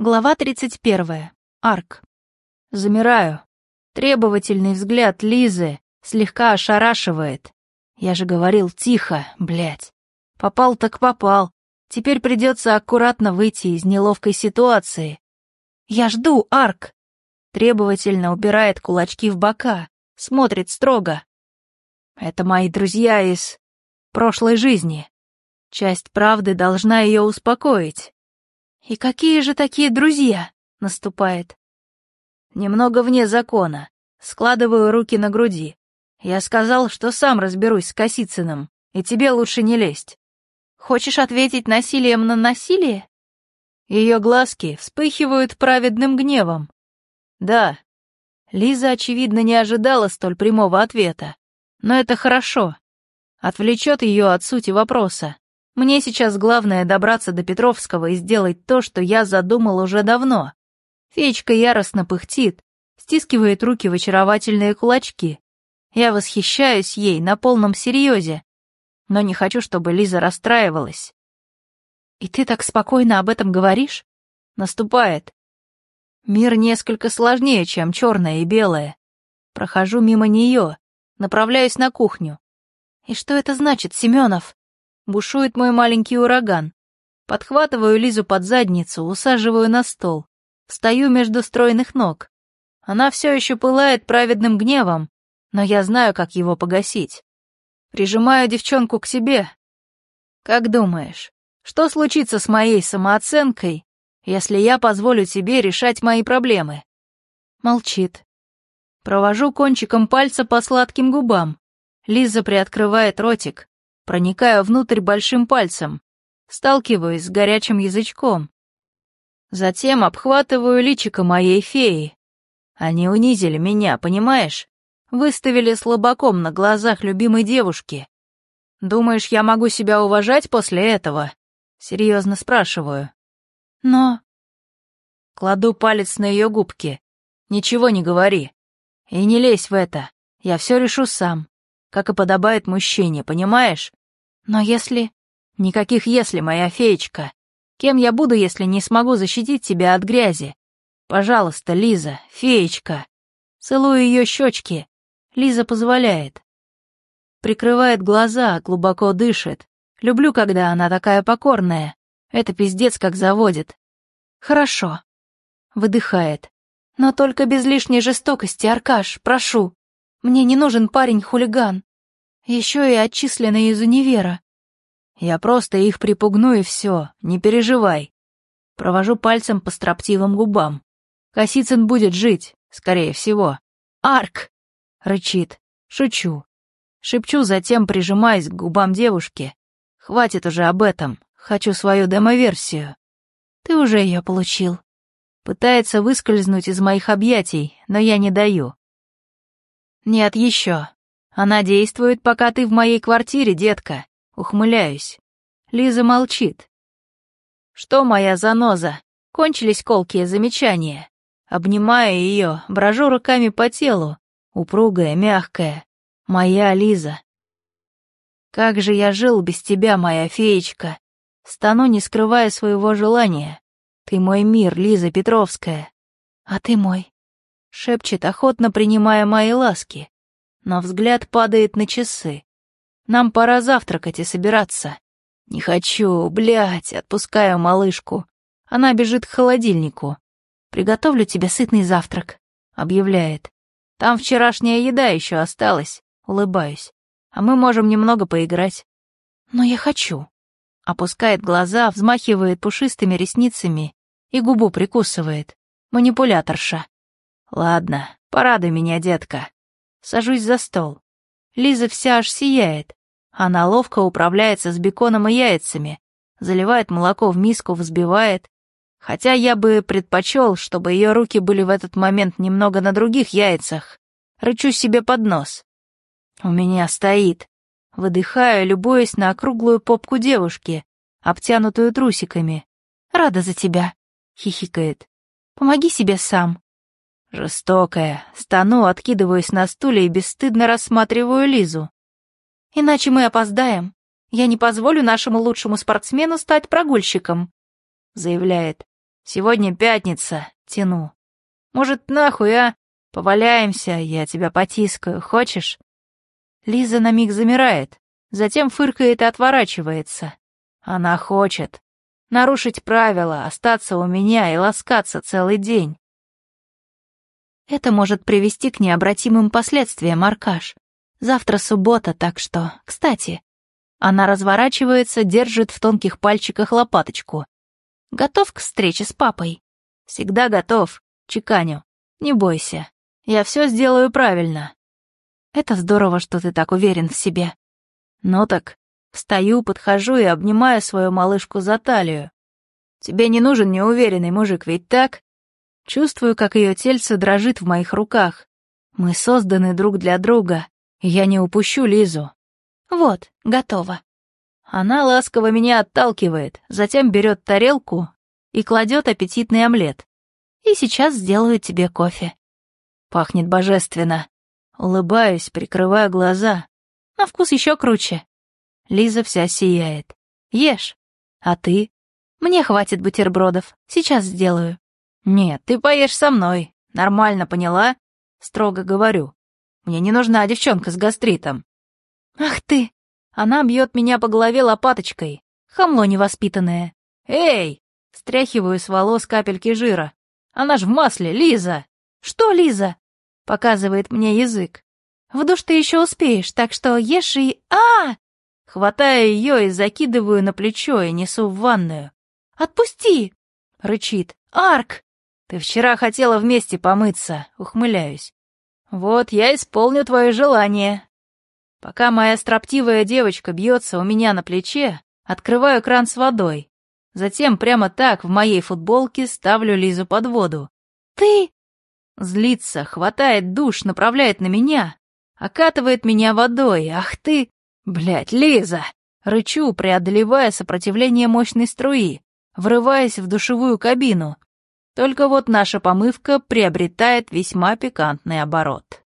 Глава 31. Арк. Замираю. Требовательный взгляд Лизы слегка ошарашивает. Я же говорил тихо, блядь. Попал так попал. Теперь придется аккуратно выйти из неловкой ситуации. Я жду, Арк. Требовательно убирает кулачки в бока, смотрит строго. Это мои друзья из прошлой жизни. Часть правды должна ее успокоить. «И какие же такие друзья?» — наступает. Немного вне закона. Складываю руки на груди. Я сказал, что сам разберусь с Косицыным, и тебе лучше не лезть. Хочешь ответить насилием на насилие? Ее глазки вспыхивают праведным гневом. Да. Лиза, очевидно, не ожидала столь прямого ответа. Но это хорошо. Отвлечет ее от сути вопроса. Мне сейчас главное добраться до Петровского и сделать то, что я задумал уже давно. Феечка яростно пыхтит, стискивает руки в очаровательные кулачки. Я восхищаюсь ей на полном серьезе, но не хочу, чтобы Лиза расстраивалась. «И ты так спокойно об этом говоришь?» Наступает. Мир несколько сложнее, чем черное и белое. Прохожу мимо нее, направляюсь на кухню. «И что это значит, Семенов?» Бушует мой маленький ураган. Подхватываю Лизу под задницу, усаживаю на стол. Встаю между стройных ног. Она все еще пылает праведным гневом, но я знаю, как его погасить. Прижимаю девчонку к себе. Как думаешь, что случится с моей самооценкой, если я позволю тебе решать мои проблемы? Молчит. Провожу кончиком пальца по сладким губам. Лиза приоткрывает ротик. Проникаю внутрь большим пальцем, сталкиваюсь с горячим язычком. Затем обхватываю личико моей феи. Они унизили меня, понимаешь? Выставили слабаком на глазах любимой девушки. Думаешь, я могу себя уважать после этого? Серьезно спрашиваю. Но... Кладу палец на ее губки. Ничего не говори. И не лезь в это. Я все решу сам. Как и подобает мужчине, понимаешь? Но если... Никаких «если», моя феечка. Кем я буду, если не смогу защитить тебя от грязи? Пожалуйста, Лиза, феечка. Целую ее щечки. Лиза позволяет. Прикрывает глаза, глубоко дышит. Люблю, когда она такая покорная. Это пиздец как заводит. Хорошо. Выдыхает. Но только без лишней жестокости, Аркаш, прошу. Мне не нужен парень-хулиган. Еще и отчисленные из универа. Я просто их припугну и все, не переживай. Провожу пальцем по строптивым губам. Косицын будет жить, скорее всего. Арк! Рычит. Шучу. Шепчу, затем прижимаясь к губам девушки. Хватит уже об этом. Хочу свою демоверсию. Ты уже ее получил. Пытается выскользнуть из моих объятий, но я не даю. Нет, еще. Она действует, пока ты в моей квартире, детка. Ухмыляюсь. Лиза молчит. Что, моя заноза? Кончились колкие замечания. Обнимая ее, брожу руками по телу. Упругая, мягкая. Моя Лиза. Как же я жил без тебя, моя феечка. Стану, не скрывая своего желания. Ты мой мир, Лиза Петровская. А ты мой. Шепчет, охотно принимая мои ласки но взгляд падает на часы. Нам пора завтракать и собираться. Не хочу, блядь, отпускаю малышку. Она бежит к холодильнику. «Приготовлю тебе сытный завтрак», — объявляет. «Там вчерашняя еда еще осталась», — улыбаюсь. «А мы можем немного поиграть». «Но я хочу». Опускает глаза, взмахивает пушистыми ресницами и губу прикусывает. Манипуляторша. «Ладно, порадуй меня, детка». Сажусь за стол. Лиза вся аж сияет. Она ловко управляется с беконом и яйцами, заливает молоко в миску, взбивает. Хотя я бы предпочел, чтобы ее руки были в этот момент немного на других яйцах. Рычу себе под нос. У меня стоит. Выдыхаю, любуясь на округлую попку девушки, обтянутую трусиками. «Рада за тебя», — хихикает. «Помоги себе сам». Жестокая. Стану, откидываюсь на стуле и бесстыдно рассматриваю Лизу. Иначе мы опоздаем. Я не позволю нашему лучшему спортсмену стать прогульщиком, заявляет. Сегодня пятница, тяну. Может, нахуй, а? Поваляемся, я тебя потискаю, хочешь? Лиза на миг замирает, затем фыркает и отворачивается. Она хочет. Нарушить правила, остаться у меня и ласкаться целый день. Это может привести к необратимым последствиям, Аркаш. Завтра суббота, так что... Кстати, она разворачивается, держит в тонких пальчиках лопаточку. Готов к встрече с папой? Всегда готов. Чеканю. Не бойся. Я все сделаю правильно. Это здорово, что ты так уверен в себе. Ну так, встаю, подхожу и обнимаю свою малышку за талию. Тебе не нужен неуверенный мужик, ведь так? Чувствую, как ее тельце дрожит в моих руках. Мы созданы друг для друга, я не упущу Лизу. Вот, готово. Она ласково меня отталкивает, затем берет тарелку и кладет аппетитный омлет. И сейчас сделаю тебе кофе. Пахнет божественно. Улыбаюсь, прикрываю глаза. На вкус еще круче. Лиза вся сияет. Ешь. А ты? Мне хватит бутербродов. Сейчас сделаю. Нет, ты поешь со мной. Нормально, поняла? Строго говорю. Мне не нужна девчонка с гастритом. Ах ты! Она бьет меня по голове лопаточкой. Хамло невоспитанное. Эй! Стряхиваю с волос капельки жира. Она ж в масле, Лиза! Что, Лиза? Показывает мне язык. В душ ты еще успеешь, так что ешь и... а Хватаю ее и закидываю на плечо и несу в ванную. «Отпусти!» — рычит. «Арк!» «Ты вчера хотела вместе помыться», — ухмыляюсь. «Вот я исполню твое желание». Пока моя строптивая девочка бьется у меня на плече, открываю кран с водой. Затем прямо так в моей футболке ставлю Лизу под воду. «Ты...» Злится, хватает душ, направляет на меня, окатывает меня водой. «Ах ты...» Блять, Лиза!» Рычу, преодолевая сопротивление мощной струи, врываясь в душевую кабину. Только вот наша помывка приобретает весьма пикантный оборот.